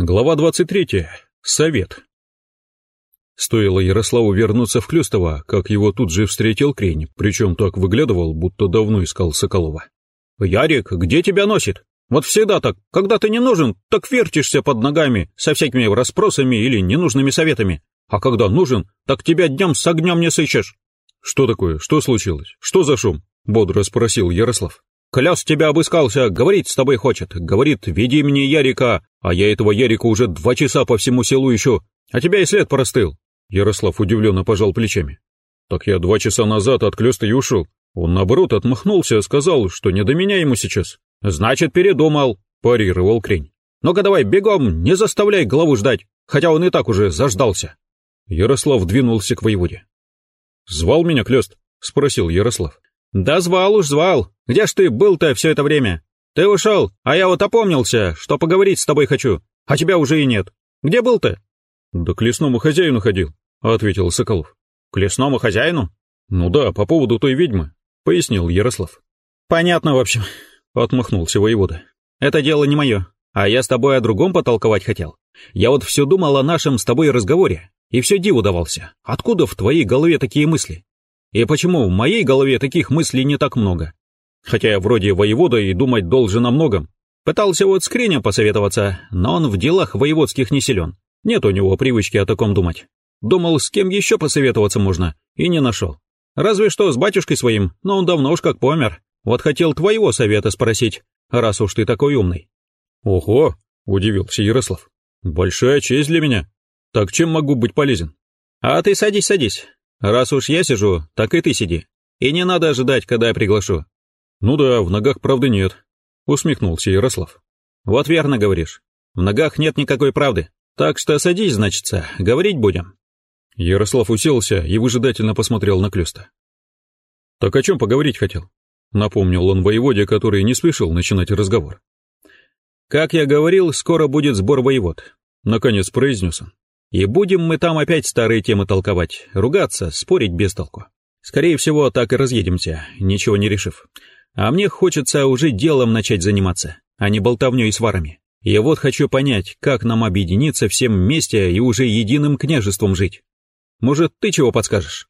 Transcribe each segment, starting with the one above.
Глава 23. Совет. Стоило Ярославу вернуться в Клюстово, как его тут же встретил Крень, причем так выглядывал, будто давно искал Соколова. «Ярик, где тебя носит? Вот всегда так, когда ты не нужен, так вертишься под ногами со всякими расспросами или ненужными советами, а когда нужен, так тебя днем с огнем не сыщешь». «Что такое? Что случилось? Что за шум?» — бодро спросил Ярослав. Кляс тебя обыскался, говорить с тобой хочет. Говорит, веди мне Ярика, а я этого Ярика уже два часа по всему селу ищу, а тебя и след простыл. Ярослав удивленно пожал плечами. Так я два часа назад от Клёста и ушел. Он, наоборот, отмахнулся, сказал, что не до меня ему сейчас. Значит, передумал, парировал Крень. Ну-ка давай, бегом, не заставляй голову ждать, хотя он и так уже заждался. Ярослав двинулся к воеводе. «Звал меня Клёст?» — спросил Ярослав. «Да звал уж звал. Где ж ты был-то все это время? Ты ушел, а я вот опомнился, что поговорить с тобой хочу, а тебя уже и нет. Где был ты?» «Да к лесному хозяину ходил», — ответил Соколов. «К лесному хозяину?» «Ну да, по поводу той ведьмы», — пояснил Ярослав. «Понятно, в общем», — отмахнулся воевода. «Это дело не мое, а я с тобой о другом потолковать хотел. Я вот все думал о нашем с тобой разговоре, и все диву давался. Откуда в твоей голове такие мысли? И почему в моей голове таких мыслей не так много? Хотя я вроде воевода и думать должен о многом. Пытался вот с Кренем посоветоваться, но он в делах воеводских не силен. Нет у него привычки о таком думать. Думал, с кем еще посоветоваться можно, и не нашел. Разве что с батюшкой своим, но он давно уж как помер. Вот хотел твоего совета спросить, раз уж ты такой умный. Ого, удивился Ярослав. Большая честь для меня. Так чем могу быть полезен? А ты садись, садись. Раз уж я сижу, так и ты сиди. И не надо ожидать, когда я приглашу. Ну да, в ногах правды нет, усмехнулся Ярослав. Вот верно говоришь. В ногах нет никакой правды. Так что садись, значится, говорить будем. Ярослав уселся и выжидательно посмотрел на Клёста. «Так о чем поговорить хотел?» — напомнил он воеводе, который не спешил начинать разговор. «Как я говорил, скоро будет сбор воевод», — наконец произнес он. И будем мы там опять старые темы толковать, ругаться, спорить без толку. Скорее всего, так и разъедемся, ничего не решив. А мне хочется уже делом начать заниматься, а не болтовней и сварами. Я вот хочу понять, как нам объединиться всем вместе и уже единым княжеством жить. Может, ты чего подскажешь?»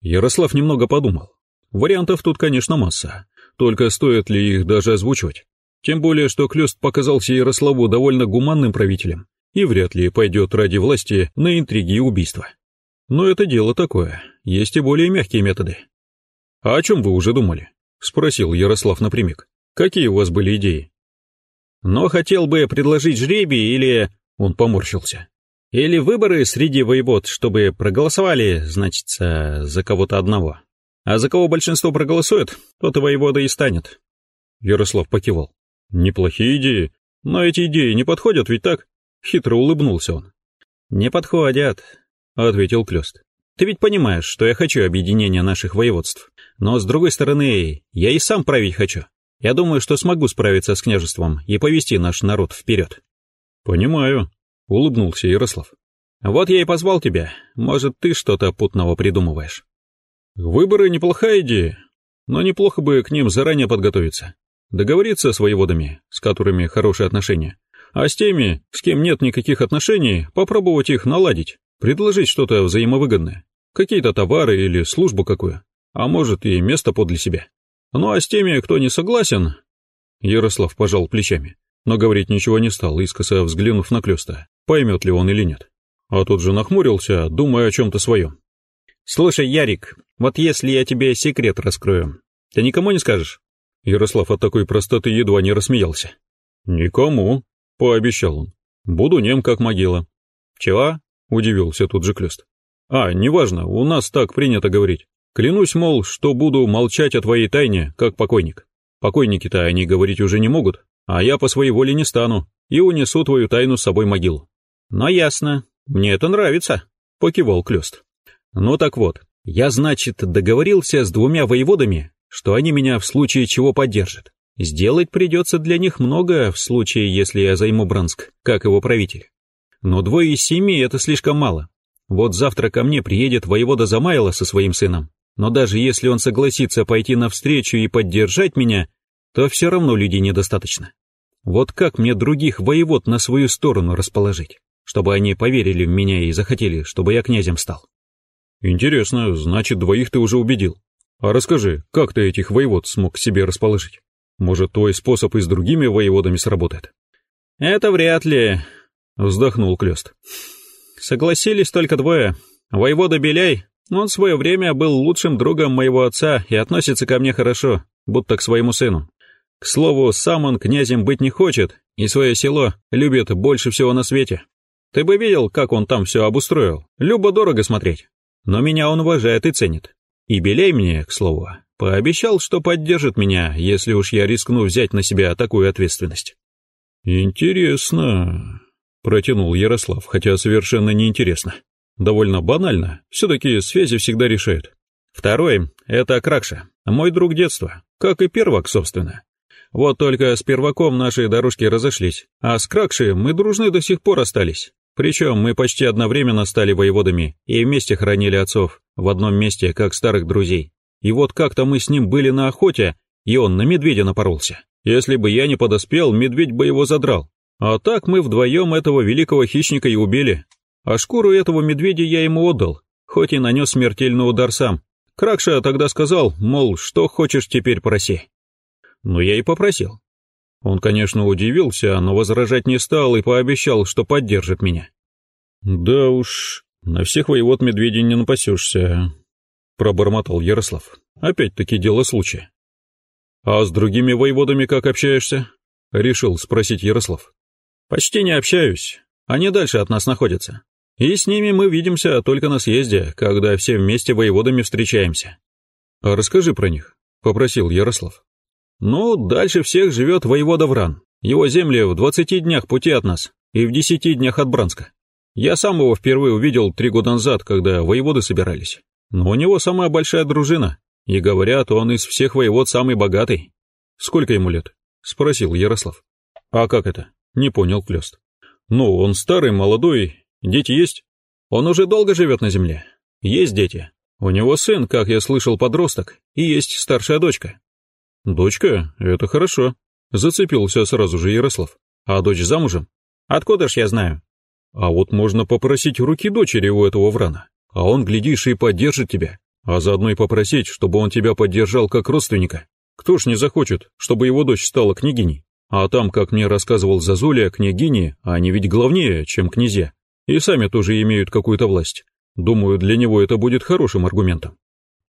Ярослав немного подумал. Вариантов тут, конечно, масса. Только стоит ли их даже озвучивать? Тем более, что Клёст показался Ярославу довольно гуманным правителем и вряд ли пойдет ради власти на интриги и убийства. Но это дело такое, есть и более мягкие методы. «А о чем вы уже думали?» — спросил Ярослав напрямик. «Какие у вас были идеи?» «Но хотел бы предложить жребий или...» — он поморщился. «Или выборы среди воевод, чтобы проголосовали, значит, за кого-то одного. А за кого большинство проголосует, тот и воевода и станет». Ярослав покивал. «Неплохие идеи, но эти идеи не подходят, ведь так?» Хитро улыбнулся он. «Не подходят», — ответил Клёст. «Ты ведь понимаешь, что я хочу объединения наших воеводств. Но, с другой стороны, я и сам править хочу. Я думаю, что смогу справиться с княжеством и повести наш народ вперед». «Понимаю», — улыбнулся Ярослав. «Вот я и позвал тебя. Может, ты что-то путного придумываешь». «Выборы — неплохая идея, но неплохо бы к ним заранее подготовиться. Договориться с воеводами, с которыми хорошие отношения, а с теми, с кем нет никаких отношений, попробовать их наладить, предложить что-то взаимовыгодное, какие-то товары или службу какую, а может и место подле себя. Ну а с теми, кто не согласен... Ярослав пожал плечами, но говорить ничего не стал, искоса взглянув на Клёста, поймет ли он или нет. А тот же нахмурился, думая о чем-то своем. «Слушай, Ярик, вот если я тебе секрет раскрою, ты никому не скажешь?» Ярослав от такой простоты едва не рассмеялся. «Никому», — пообещал он. «Буду нем, как могила». «Чего?» — удивился тут же Клёст. «А, неважно, у нас так принято говорить. Клянусь, мол, что буду молчать о твоей тайне, как покойник. Покойники-то они говорить уже не могут, а я по своей воле не стану и унесу твою тайну с собой могилу». «Ну, ясно. Мне это нравится», — покивал Клёст. «Ну так вот, я, значит, договорился с двумя воеводами, что они меня в случае чего поддержат. Сделать придется для них много в случае, если я займу Бранск, как его правитель. Но двое из семи — это слишком мало. Вот завтра ко мне приедет воевода Замайло со своим сыном. Но даже если он согласится пойти навстречу и поддержать меня, то все равно людей недостаточно. Вот как мне других воевод на свою сторону расположить, чтобы они поверили в меня и захотели, чтобы я князем стал? Интересно, значит, двоих ты уже убедил. А расскажи, как ты этих воевод смог себе расположить? Может, твой способ и с другими воеводами сработает? Это вряд ли, вздохнул Клёст. Согласились только двое. Воевода Беляй, он в свое время был лучшим другом моего отца и относится ко мне хорошо, будто к своему сыну. К слову, сам он князем быть не хочет, и свое село любит больше всего на свете. Ты бы видел, как он там все обустроил. Любо-дорого смотреть. Но меня он уважает и ценит. И Белей мне, к слову, пообещал, что поддержит меня, если уж я рискну взять на себя такую ответственность. «Интересно», — протянул Ярослав, хотя совершенно неинтересно. Довольно банально, все-таки связи всегда решают. Второй — это Кракша, мой друг детства, как и Первак, собственно. Вот только с Перваком наши дорожки разошлись, а с Кракшей мы дружны до сих пор остались. Причем мы почти одновременно стали воеводами и вместе хранили отцов, в одном месте, как старых друзей. И вот как-то мы с ним были на охоте, и он на медведя напоролся. Если бы я не подоспел, медведь бы его задрал. А так мы вдвоем этого великого хищника и убили. А шкуру этого медведя я ему отдал, хоть и нанес смертельный удар сам. Кракша тогда сказал, мол, что хочешь теперь проси но я и попросил. Он, конечно, удивился, но возражать не стал и пообещал, что поддержит меня. «Да уж, на всех воевод медведей не напасешься», — пробормотал Ярослав. «Опять-таки дело случая». «А с другими воеводами как общаешься?» — решил спросить Ярослав. «Почти не общаюсь. Они дальше от нас находятся. И с ними мы видимся только на съезде, когда все вместе воеводами встречаемся». «А расскажи про них», — попросил Ярослав. Ну, дальше всех живет воевода Вран. Его земли в двадцати днях пути от нас и в десяти днях от Бранска. Я сам его впервые увидел три года назад, когда воеводы собирались. Но у него самая большая дружина, и говорят, он из всех воевод самый богатый. Сколько ему лет? Спросил Ярослав. А как это? Не понял Клёст. Ну, он старый, молодой, дети есть? Он уже долго живет на земле. Есть дети. У него сын, как я слышал, подросток, и есть старшая дочка. «Дочка? Это хорошо», — зацепился сразу же Ярослав. «А дочь замужем?» «Откуда ж я знаю?» «А вот можно попросить руки дочери у этого врана, а он, глядишь, и поддержит тебя, а заодно и попросить, чтобы он тебя поддержал как родственника. Кто ж не захочет, чтобы его дочь стала княгиней? А там, как мне рассказывал Зазуля, княгини, они ведь главнее, чем князья, и сами тоже имеют какую-то власть. Думаю, для него это будет хорошим аргументом».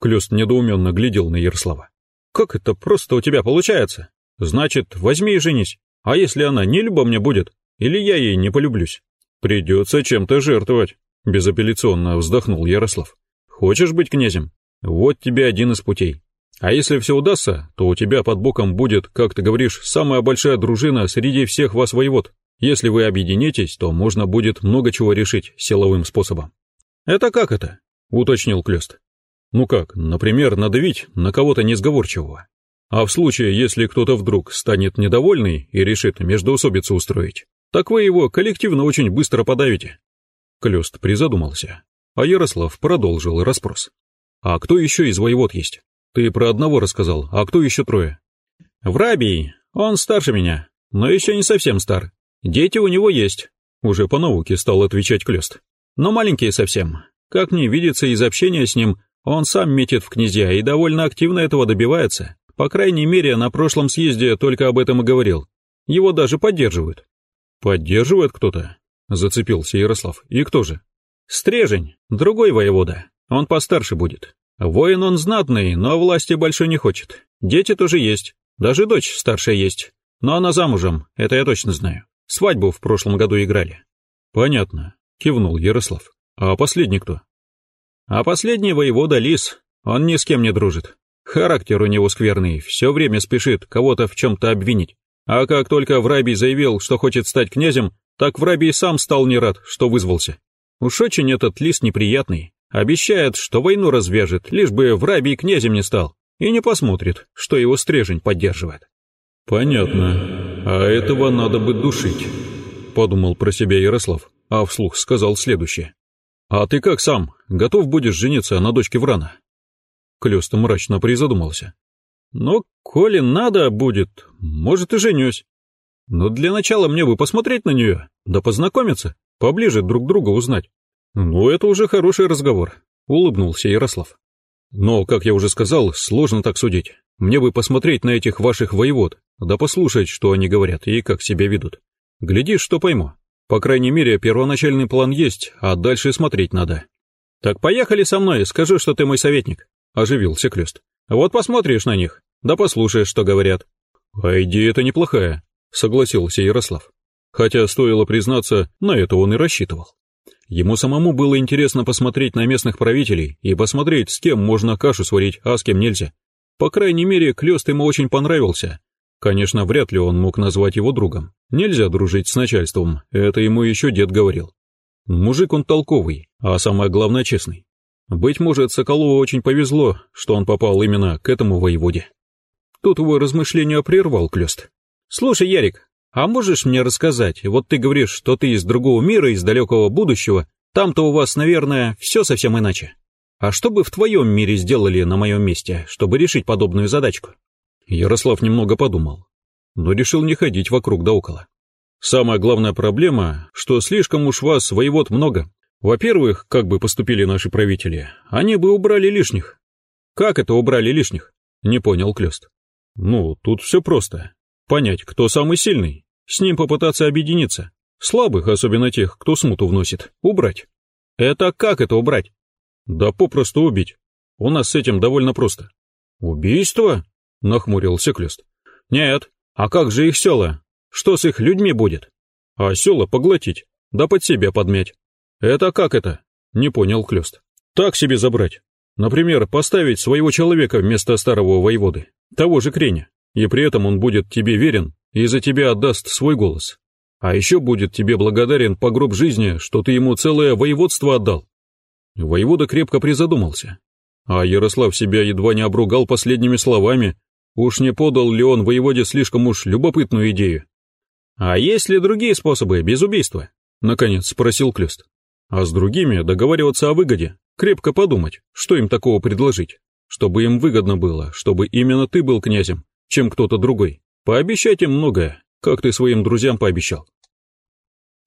Клёст недоуменно глядел на Ярослава. Как это просто у тебя получается? Значит, возьми и женись. А если она не люба мне будет? Или я ей не полюблюсь? Придется чем-то жертвовать, безапелляционно вздохнул Ярослав. Хочешь быть князем? Вот тебе один из путей. А если все удастся, то у тебя под боком будет, как ты говоришь, самая большая дружина среди всех вас воевод. Если вы объединитесь, то можно будет много чего решить силовым способом. Это как это? уточнил Клёст. Ну как, например, надавить на кого-то несговорчивого. А в случае, если кто-то вдруг станет недовольный и решит междоусобицу устроить, так вы его коллективно очень быстро подавите. Клёст призадумался, а Ярослав продолжил расспрос. А кто еще из воевод есть? Ты про одного рассказал, а кто еще трое? Врабий, он старше меня, но еще не совсем стар. Дети у него есть. Уже по науке стал отвечать Клёст. Но маленькие совсем. Как мне видится из общения с ним, он сам метит в князья и довольно активно этого добивается. По крайней мере, на прошлом съезде только об этом и говорил. Его даже поддерживают. Поддерживает кто-то? Зацепился Ярослав. И кто же? Стрежень, другой воевода. Он постарше будет. Воин он знатный, но власти большой не хочет. Дети тоже есть. Даже дочь старшая есть. Но она замужем, это я точно знаю. Свадьбу в прошлом году играли. Понятно, кивнул Ярослав. А последний кто? А последний воевода Лис, он ни с кем не дружит. Характер у него скверный, все время спешит кого-то в чем-то обвинить. А как только Врабий заявил, что хочет стать князем, так Врабий сам стал не рад, что вызвался. Уж очень этот Лис неприятный. Обещает, что войну развяжет, лишь бы Врабий князем не стал. И не посмотрит, что его стрежень поддерживает. «Понятно. А этого надо бы душить», — подумал про себя Ярослав, а вслух сказал следующее. «А ты как сам? Готов будешь жениться на дочке Врана?» Клёст мрачно призадумался. «Ну, коли надо будет, может и женюсь». Но для начала мне бы посмотреть на нее, да познакомиться, поближе друг друга узнать. Ну, это уже хороший разговор, улыбнулся Ярослав. Но, как я уже сказал, сложно так судить. Мне бы посмотреть на этих ваших воевод, да послушать, что они говорят и как себя ведут. Глядишь, что пойму. По крайней мере, первоначальный план есть, а дальше смотреть надо. Так поехали со мной, скажи, что ты мой советник, оживился Клёст. Вот посмотришь на них, да послушаешь, что говорят. А идея-то неплохая, согласился Ярослав. Хотя, стоило признаться, на это он и рассчитывал. Ему самому было интересно посмотреть на местных правителей и посмотреть, с кем можно кашу сварить, а с кем нельзя. По крайней мере, Клёст ему очень понравился. Конечно, вряд ли он мог назвать его другом. Нельзя дружить с начальством, это ему еще дед говорил. Мужик он толковый, а самое главное честный. Быть может, Соколову очень повезло, что он попал именно к этому воеводе. Тут его размышления прервал Клёст. «Слушай, Ярик, а можешь мне рассказать, вот ты говоришь, что ты из другого мира, из далекого будущего, там-то у вас, наверное, все совсем иначе. А что бы в твоем мире сделали на моем месте, чтобы решить подобную задачку?» Ярослав немного подумал, но решил не ходить вокруг да около. «Самая главная проблема, что слишком уж вас, воевод, много. Во-первых, как бы поступили наши правители, они бы убрали лишних». «Как это убрали лишних?» — не понял Клёст. «Ну, тут все просто. Понять, кто самый сильный, с ним попытаться объединиться. Слабых, особенно тех, кто смуту вносит, убрать. Это как это убрать? Да попросту убить. У нас с этим довольно просто. Убийство? Нахмурился Клёст. Нет, а как же их села? Что с их людьми будет? А села поглотить, да под себя подмять. Это как это? Не понял Клёст. Так себе забрать. Например, поставить своего человека вместо старого воеводы, того же Креня и при этом он будет тебе верен и за тебя отдаст свой голос. А еще будет тебе благодарен по гроб жизни, что ты ему целое воеводство отдал. Воевода крепко призадумался, а Ярослав себя едва не обругал последними словами, уж не подал ли он воеводе слишком уж любопытную идею. «А есть ли другие способы без убийства?» — наконец спросил Клёст. «А с другими договариваться о выгоде, крепко подумать, что им такого предложить, чтобы им выгодно было, чтобы именно ты был князем, чем кто-то другой. Пообещать им многое, как ты своим друзьям пообещал.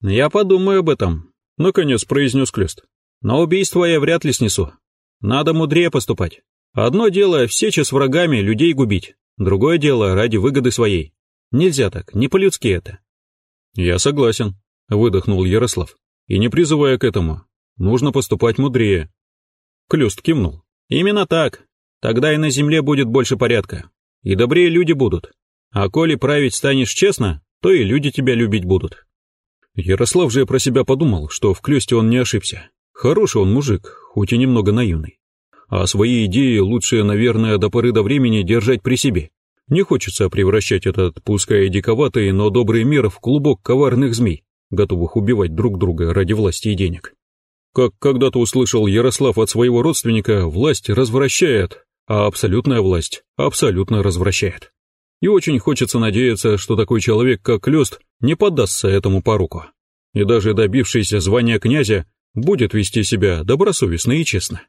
Я подумаю об этом, наконец произнес Клёст. Но убийство я вряд ли снесу. Надо мудрее поступать. Одно дело всеча с врагами людей губить, другое дело ради выгоды своей. Нельзя так, не по-людски это. Я согласен, выдохнул Ярослав. И не призывая к этому, нужно поступать мудрее. Клёст кивнул. Именно так. Тогда и на земле будет больше порядка и добрее люди будут. А коли править станешь честно, то и люди тебя любить будут. Ярослав же про себя подумал, что в Клёсте он не ошибся. Хороший он мужик, хоть и немного наивный. А свои идеи лучше, наверное, до поры до времени держать при себе. Не хочется превращать этот, пускай диковатый, но добрый мир в клубок коварных змей, готовых убивать друг друга ради власти и денег. Как когда-то услышал Ярослав от своего родственника, власть развращает, а абсолютная власть абсолютно развращает. И очень хочется надеяться, что такой человек, как Клёст, не поддастся этому поруку. И даже добившийся звания князя будет вести себя добросовестно и честно.